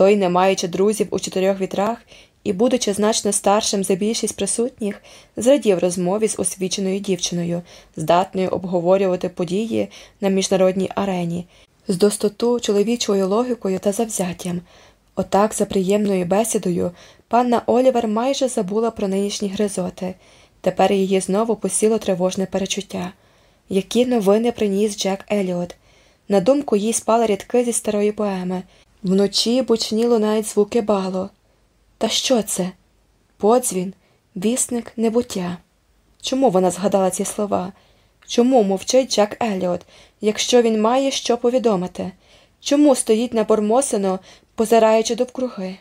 Той, не маючи друзів у чотирьох вітрах і, будучи значно старшим за більшість присутніх, зрадів розмові з освіченою дівчиною, здатною обговорювати події на міжнародній арені, з достоту чоловічою логікою та завзяттям. Отак, за приємною бесідою, панна Олівер майже забула про нинішні гризоти. Тепер її знову посіло тривожне перечуття. Які новини приніс Джек Еліот. На думку їй спали рядки зі старої поеми. Вночі бучні лунають звуки бало. Та що це? Подзвін, вісник небуття. Чому вона згадала ці слова? Чому мовчить Джек Еліот, якщо він має що повідомити? Чому стоїть на Бормосино, позираючи довкруги?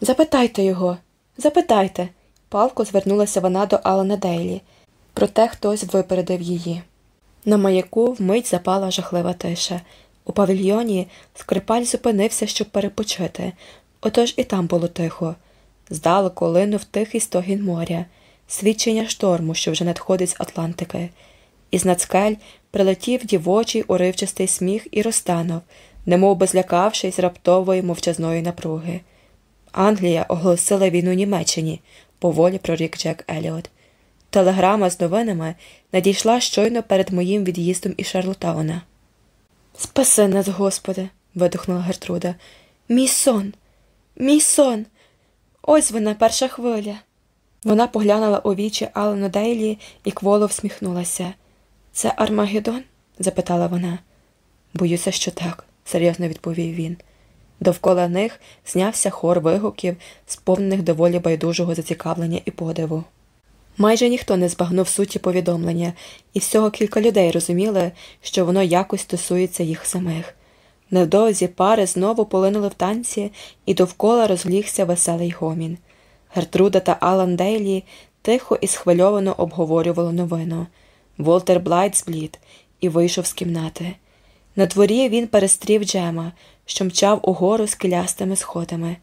Запитайте його, запитайте. Палко звернулася вона до Алана Дейлі. Проте хтось випередив її. На маяку вмить запала жахлива тиша. У павільйоні скрипаль зупинився, щоб перепочити, отож і там було тихо. Здалеку линув тихий стогін моря, свідчення шторму, що вже надходить з Атлантики. Із над скель прилетів дівочий уривчастий сміх і розтанув, немов би злякавшись раптової мовчазної напруги. Англія оголосила війну Німеччині, поволі прорік Джек Еліот. Телеграма з новинами надійшла щойно перед моїм від'їздом із Шарлотауна. Спаси нас, Господи, видихнула Гертруда. Мій сон, мій сон. Ось вона, перша хвиля. Вона поглянула у вічі Алену Дейлі і кволо всміхнулася. Це Армагеддон?» – запитала вона. Боюся, що так, серйозно відповів він. Довкола них знявся хор вигуків, сповнених доволі байдужого зацікавлення і подиву. Майже ніхто не збагнув суті повідомлення, і всього кілька людей розуміли, що воно якось стосується їх самих. Невдовзі пари знову полинули в танці, і довкола розлігся веселий гомін. Гертруда та Алан Дейлі тихо і схвильовано обговорювали новину. Волтер Блайт зблід і вийшов з кімнати. На дворі він перестрів Джема, що мчав угору з килястими сходами.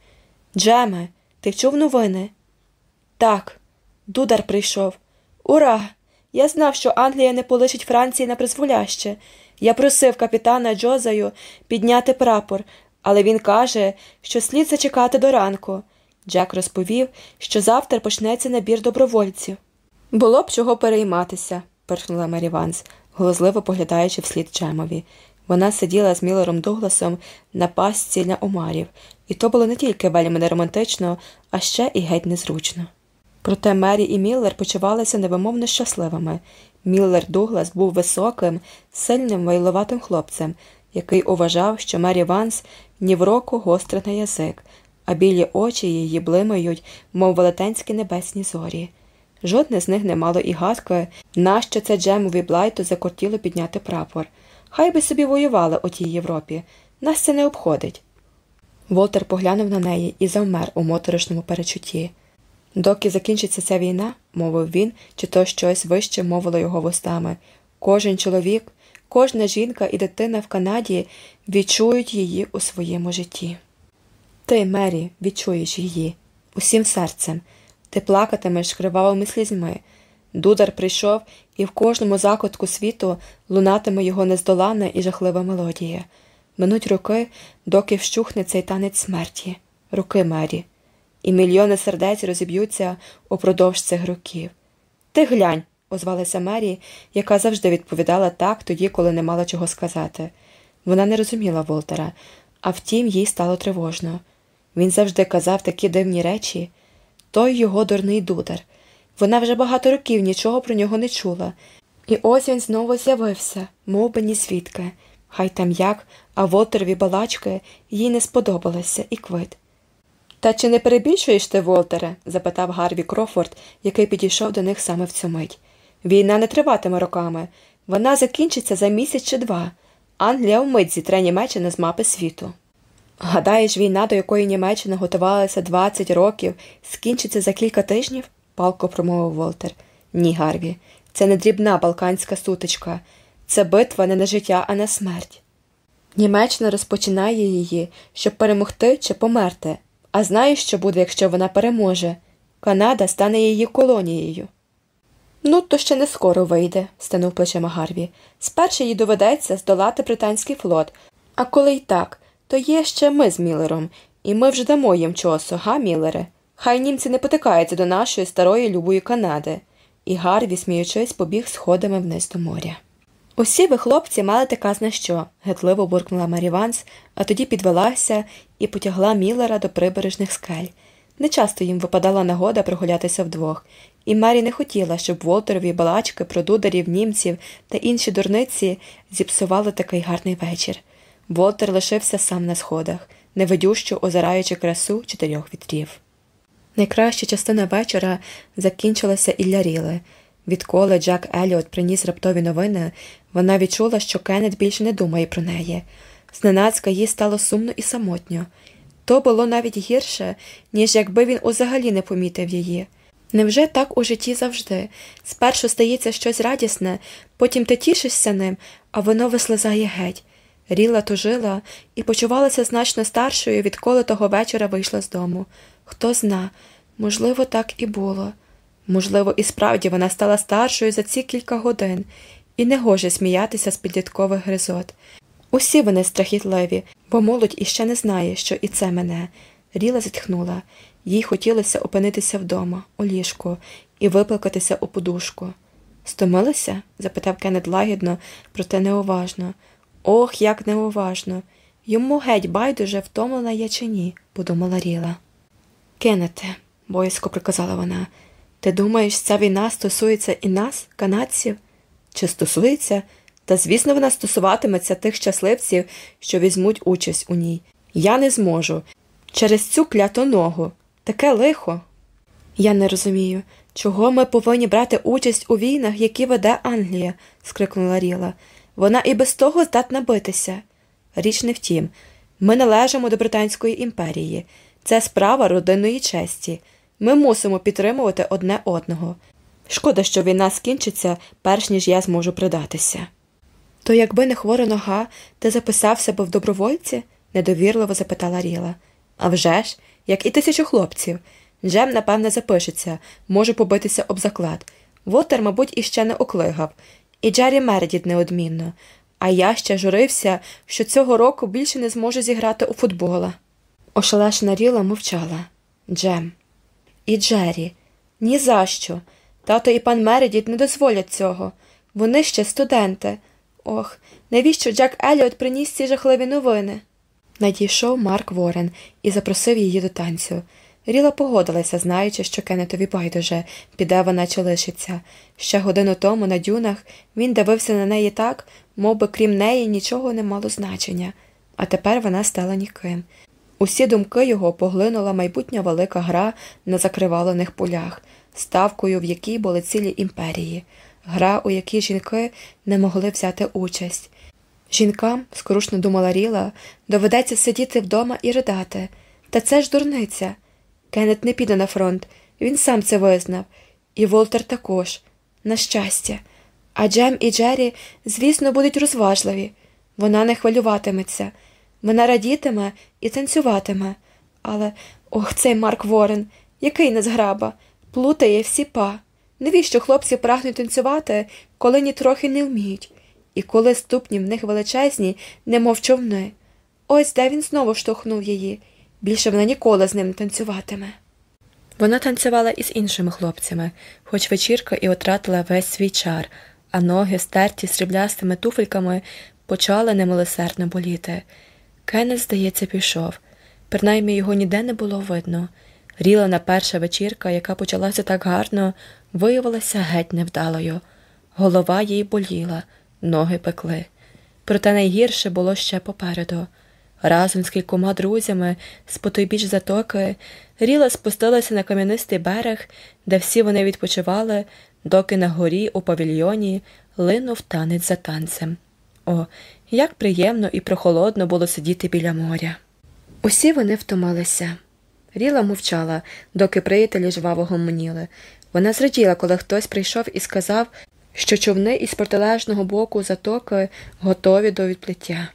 Джеме, ти чув новини? Так. Дудар прийшов. Ура! Я знав, що Англія не полишить Франції на призволяще. Я просив капітана Джозаю підняти прапор, але він каже, що слід зачекати до ранку. Джек розповів, що завтра почнеться набір добровольців. Було б чого перейматися, перхнула Мері Ванс, глузливо поглядаючи вслід Джемові. Вона сиділа з Мілором Дугласом на пастці для омарів, і то було не тільки вельми неромантично, а ще і геть незручно. Проте Мері і Міллер почувалися невимовно щасливими. Міллер Дуглас був високим, сильним вайловатим хлопцем, який уважав, що Мері Ванс ні в року гострий на язик, а білі очі її блимають, мов велетенські небесні зорі. Жодне з них не мало і гадки, нащо це Джемові Блайту закортіло підняти прапор. Хай би собі воювали у тій Європі. Нас це не обходить. Волтер поглянув на неї і завмер у моторошному перечутті. Доки закінчиться ця війна, мовив він, чи то щось вище мовило його вустами. Кожен чоловік, кожна жінка і дитина в Канаді відчують її у своєму житті. Ти, Мері, відчуєш її усім серцем. Ти плакатимеш кривавими слізьми. Дудар прийшов, і в кожному закутку світу лунатиме його нездоланна і жахлива мелодія. Минуть роки, доки вщухне цей танець смерті, руки Мері, і мільйони сердець розіб'ються упродовж цих років. Ти глянь, озвалася Мері, яка завжди відповідала так тоді, коли не мала чого сказати. Вона не розуміла Волтера, а втім, їй стало тривожно. Він завжди казав такі дивні речі той його дурний дудар. Вона вже багато років нічого про нього не чула. І ось він знову з'явився, мов би ні свідки. Хай там як, а Волтерові балачки їй не сподобалося і квит. Та чи не перебільшуєш ти, Волтере? запитав Гарві Крофорд, який підійшов до них саме в цю мить. Війна не триватиме роками. Вона закінчиться за місяць чи два. Англія вмить зітре Німеччину з мапи світу. Гадаєш, війна, до якої Німеччина готувалася 20 років, скінчиться за кілька тижнів? палко промовив Волтер. Ні, Гарві, це не дрібна балканська сутичка, це битва не на життя, а на смерть. Німеччина розпочинає її, щоб перемогти чи померти, а знаєш, що буде, якщо вона переможе? Канада стане її колонією. Ну, то ще не скоро вийде, стенув плечима Гарві. Спершу їй доведеться здолати британський флот, а коли й так, то є ще ми з Міллером, і ми вже дамо їм часу, га, Міллере? Хай німці не потикаються до нашої старої любої Канади. І Гарві, сміючись, побіг сходами вниз до моря. Усі ви, хлопці, мали така зна що, гетливо буркнула Марі Ванс, а тоді підвелася і потягла Міллера до прибережних скель. Нечасто їм випадала нагода прогулятися вдвох, і Марі не хотіла, щоб Волтерові балачки про дударів, німців та інші дурниці зіпсували такий гарний вечір. Волтер лишився сам на сходах, невидющо озираючи красу чотирьох вітрів. Найкраща частина вечора закінчилася і для Ріли. Відколи Джек Еліот приніс раптові новини, вона відчула, що Кеннет більше не думає про неї. Зненацька їй стало сумно і самотньо. То було навіть гірше, ніж якби він узагалі не помітив її. Невже так у житті завжди? Спершу стається щось радісне, потім ти тішишся ним, а воно вислизає геть. Ріла тужила і почувалася значно старшою, відколи того вечора вийшла з дому. Хто зна, можливо, так і було. Можливо, і справді вона стала старшою за ці кілька годин, і не гоже сміятися з підліткових гризот. Усі вони страхітливі, бо молодь іще не знає, що і це мене. Ріла зітхнула. Їй хотілося опинитися вдома, у ліжку, і виплакатися у подушку. Стомилася? запитав Кеннет лагідно, проте неуважно. Ох, як неуважно. Йому геть байдуже втомлена я чи ні, подумала Ріла. Кеннете, боязко приказала вона, ти думаєш, ця війна стосується і нас, канадців? Чи стосується? Та, звісно, вона стосуватиметься тих щасливців, що візьмуть участь у ній. Я не зможу. Через цю кляту ногу. Таке лихо. Я не розумію, чого ми повинні брати участь у війнах, які веде Англія, скрикнула Ріла. Вона і без того здатна битися. Річ не втім, ми належимо до Британської імперії. Це справа родинної честі. Ми мусимо підтримувати одне одного. Шкода, що війна скінчиться, перш ніж я зможу придатися. То якби не хвора нога, ти записав себе в добровольці? недовірливо запитала Ріла. «А вже ж, як і тисячу хлопців. Джем, напевне, запишеться, може побитися об заклад. Вотер, мабуть, іще не оклигав, і Джері Мередіт неодмінно, а я ще журився, що цього року більше не зможу зіграти у футбола. Ошелешена Ріла мовчала. Джем. І Джері. Ні за що. Тато і пан Мередіт не дозволять цього. Вони ще студенти. Ох, навіщо Джек Еліот приніс ці жахливі новини? Надійшов Марк Ворен і запросив її до танцю. Ріла погодилася, знаючи, що Кеннетові байдуже, піде вона чи лишиться. Ще годину тому на дюнах він дивився на неї так, мов би крім неї нічого не мало значення, а тепер вона стала ніким. Усі думки його поглинула майбутня велика гра на закривалених полях, ставкою, в якій були цілі імперії, гра, у якій жінки не могли взяти участь. Жінкам, скрушно думала Ріла, доведеться сидіти вдома і ридати. Та це ж дурниця. Кеннет не піде на фронт, він сам це визнав, і Волтер також, на щастя. А Джем і Джері, звісно, будуть розважливі. Вона не хвилюватиметься, вона радітиме і танцюватиме. Але ох, цей Марк Ворен, який незграба, плутає всі па. Навіщо хлопці прагнуть танцювати, коли ні трохи не вміють, і коли ступні в них величезні, немов човни. Ось де він знову штовхнув її. Більше вона ніколи з ним не танцюватиме. Вона танцювала із іншими хлопцями, хоч вечірка і отратила весь свій чар, а ноги, стерті сріблястими туфельками, почали немилосердно боліти. Кеннет, здається, пішов. Принаймні його ніде не було видно. Рілана перша вечірка, яка почалася так гарно, виявилася геть невдалою. Голова їй боліла, ноги пекли. Проте найгірше було ще попереду. Разом з кількома друзями з потойбіч затоки Ріла спустилася на кам'янистий берег, де всі вони відпочивали, доки на горі у павільйоні линув танець за танцем. О, як приємно і прохолодно було сидіти біля моря. Усі вони втомилися. Ріла мовчала, доки приятелі жваво гомоніли. Вона зраділа, коли хтось прийшов і сказав, що човни із протилежного боку затоки готові до відплиття.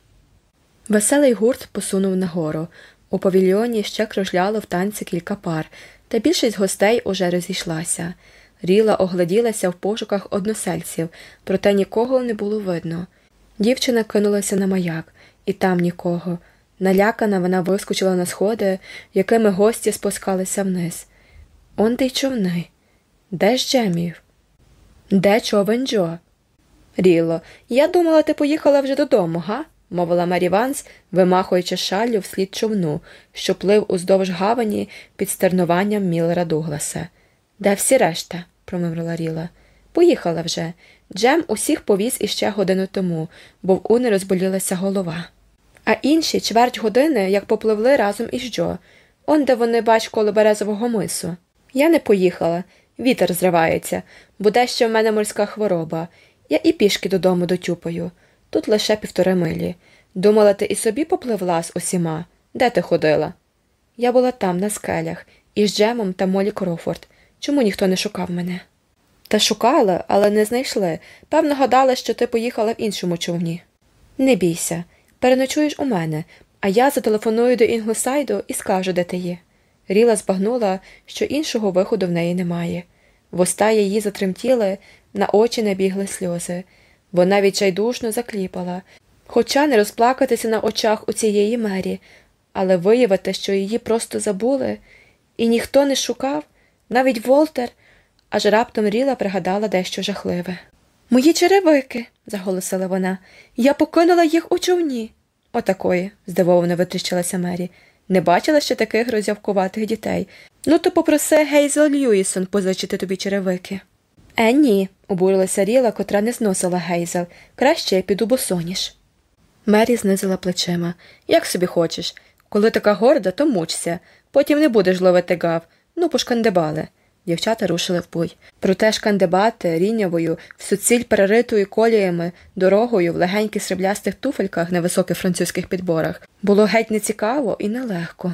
Веселий гурт посунув нагору. У павільйоні ще кружляло в танці кілька пар, та більшість гостей уже розійшлася. Ріла огляділася в пошуках односельців, проте нікого не було видно. Дівчина кинулася на маяк, і там нікого. Налякана вона вискочила на сходи, якими гості спускалися вниз. Он де й човни. Де ж Джемів? Де човен Джо? Ріло, я думала, ти поїхала вже додому, га? мовила Мері Ванс, вимахуючи шаллю вслід човну, що плив уздовж гавані під стернуванням Міллера Дугласа. Де всі решта? промовила Ріла. Поїхала вже. Джем усіх повіз іще годину тому, бо в Уни розболілася голова. А інші чверть години, як попливли разом із Джо, он де вони бач коло березового мису. Я не поїхала, вітер зривається, буде ще в мене морська хвороба. Я і пішки додому дотюпаю. Тут лише півтори милі. Думала, ти і собі попливла з усіма? Де ти ходила? Я була там, на скелях, із Джемом та Молі Крофорд. Чому ніхто не шукав мене? Та шукали, але не знайшли. Певно, гадали, що ти поїхала в іншому човні. Не бійся, переночуєш у мене, а я зателефоную до Інглосайду і скажу, де ти є. Ріла збагнула, що іншого виходу в неї немає. Воста її затремтіли, на очі набігли сльози. Вона відчайдушно закліпала, хоча не розплакатися на очах у цієї мері, але виявити, що її просто забули, і ніхто не шукав, навіть Волтер, аж раптом Ріла пригадала дещо жахливе. Мої черевики, заголосила вона, я покинула їх у човні. Отакої, здивовано витріщилася Мері. Не бачила ще таких розявкуватих дітей. Ну, то попроси Гейзел Льюісон позичити тобі черевики. Е, ні, обурилася Ріла, котра не зносила Гейзел. Краще я піду босоніж. Мері знизила плечима. Як собі хочеш. Коли така горда, то мучся. Потім не будеш ловити гав. Ну, пошкандебали. Дівчата рушили в бой. Проте ж кандибати рінявою, в суціль переритою коліями, дорогою в легеньких сріблястих туфельках на високих французьких підборах було геть нецікаво і нелегко.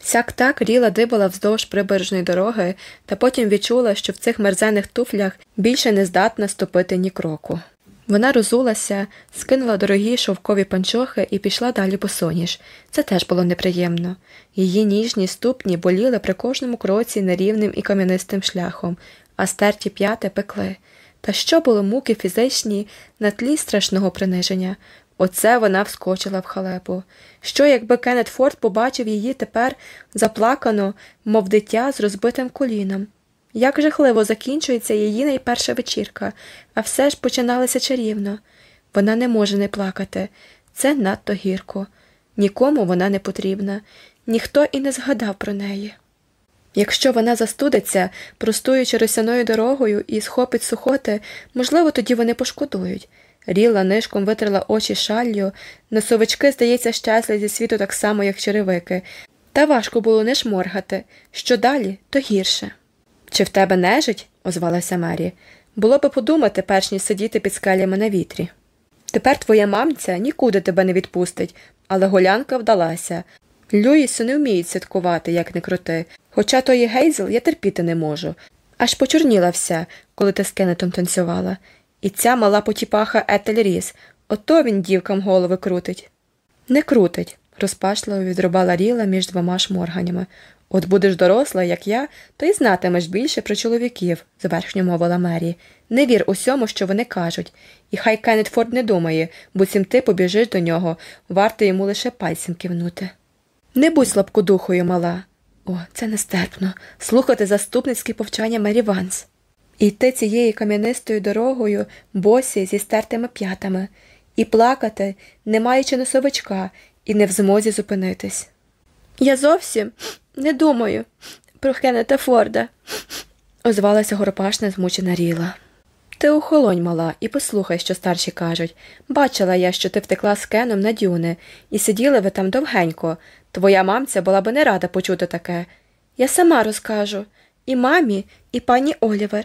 Сяк так ріла дибала вздовж прибережної дороги, та потім відчула, що в цих мерзених туфлях більше не здатна ступити ні кроку. Вона розулася, скинула дорогі шовкові панчохи і пішла далі по соніш. Це теж було неприємно. Її ніжні ступні боліли при кожному кроці нерівним і кам'янистим шляхом, а стерті п'яти пекли. Та що було муки фізичні на тлі страшного приниження? Оце вона вскочила в халепу. Що, якби Кеннет Форд побачив її тепер заплакано, мов дитя з розбитим коліном? Як жахливо закінчується її найперша вечірка, а все ж починалося чарівно. Вона не може не плакати. Це надто гірко. Нікому вона не потрібна, ніхто і не згадав про неї. Якщо вона застудиться, простуючи росяною дорогою і схопить сухоти, можливо, тоді вони пошкодують. Ріла нишком витерла очі шаллю, носовички, здається, щезли зі світу так само, як черевики, та важко було не шморгати. Що далі, то гірше. Чи в тебе нежить? озвалася Мері. Було би подумати, перш ніж сидіти під скелями на вітрі. Тепер твоя мамця нікуди тебе не відпустить, але голянка вдалася. Люїсу не вміють святкувати, як не крути, хоча тої гейзел я терпіти не можу. Аж почорніла вся, коли ти з Кеннетом танцювала. І ця мала потіпаха Етель Ріс, ото він дівкам голови крутить. Не крутить, розпашливо відрубала Ріла між двома шморганнями. От будеш доросла, як я, то й знатимеш більше про чоловіків, зверхньо мовила Мері. Не вір усьому, що вони кажуть, і хай Кеннет Форд не думає, буцім ти побіжиш до нього, варто йому лише пальцем кивнути. Не будь слабкодухою, мала. О, це нестерпно слухати заступницькі повчання Мері Ванс. І йти цією кам'янистою дорогою, босі зі стертими п'ятами, і плакати, не маючи носовичка, і не в змозі зупинитись. Я зовсім не думаю про Кеннета Форда, озвалася горопашна змучена Ріла. Ти охолонь мала, і послухай, що старші кажуть. Бачила я, що ти втекла з Кеном на дюни, і сиділи ви там довгенько. Твоя мамця була би не рада почути таке. Я сама розкажу і мамі, і пані Олівер,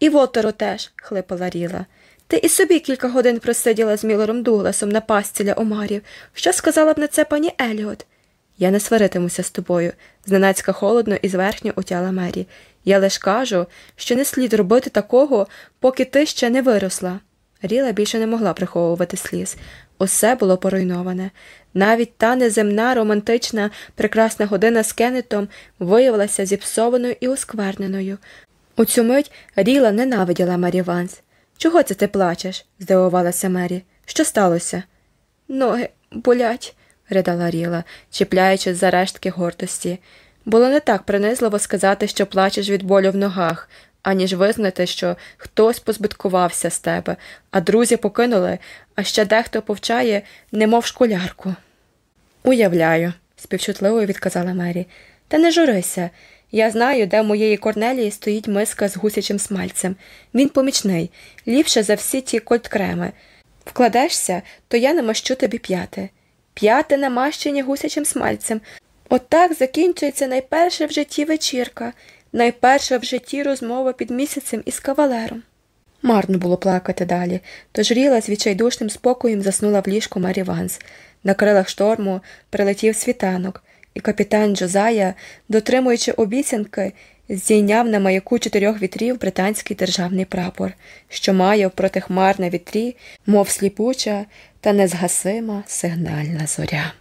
і Волтеру теж, хлипала Ріла. Ти і собі кілька годин просиділа з Мілором Дугласом на пастіля омарів. Що сказала б на це пані Еліот? Я не сваритимуся з тобою, зненацька холодно і зверхньо утяла Мері. Я лиш кажу, що не слід робити такого, поки ти ще не виросла. Ріла більше не могла приховувати сліз. Усе було поруйноване. Навіть та неземна, романтична, прекрасна година з Кеннетом виявилася зіпсованою і оскверненою. У цю мить Ріла ненавиділа Мері Ванс. Чого це ти плачеш? здивувалася Мері. Що сталося? Ноги болять, ридала Ріла, чіпляючись за рештки гордості. Було не так принизливо сказати, що плачеш від болю в ногах, аніж визнати, що хтось позбиткувався з тебе, а друзі покинули, а ще дехто повчає, немов школярку. Уявляю, співчутливо відказала Мері. Та не журися. Я знаю, де в моєї корнелії стоїть миска з гусячим смальцем. Він помічний, ліпше за всі ті кольткреми. Вкладешся, то я намащу тобі п'яте. П'яте намащені гусячим смальцем. Отак От закінчується найперша в житті вечірка, найперша в житті розмова під місяцем із кавалером. Марно було плакати далі, тож Ріла з відчайдушним спокоєм заснула в ліжку Марі Ванс. На крилах шторму прилетів світанок і капітан Джозая, дотримуючи обіцянки, здійняв на маяку чотирьох вітрів британський державний прапор, що має протихмар на вітрі, мов сліпуча та незгасима сигнальна зоря.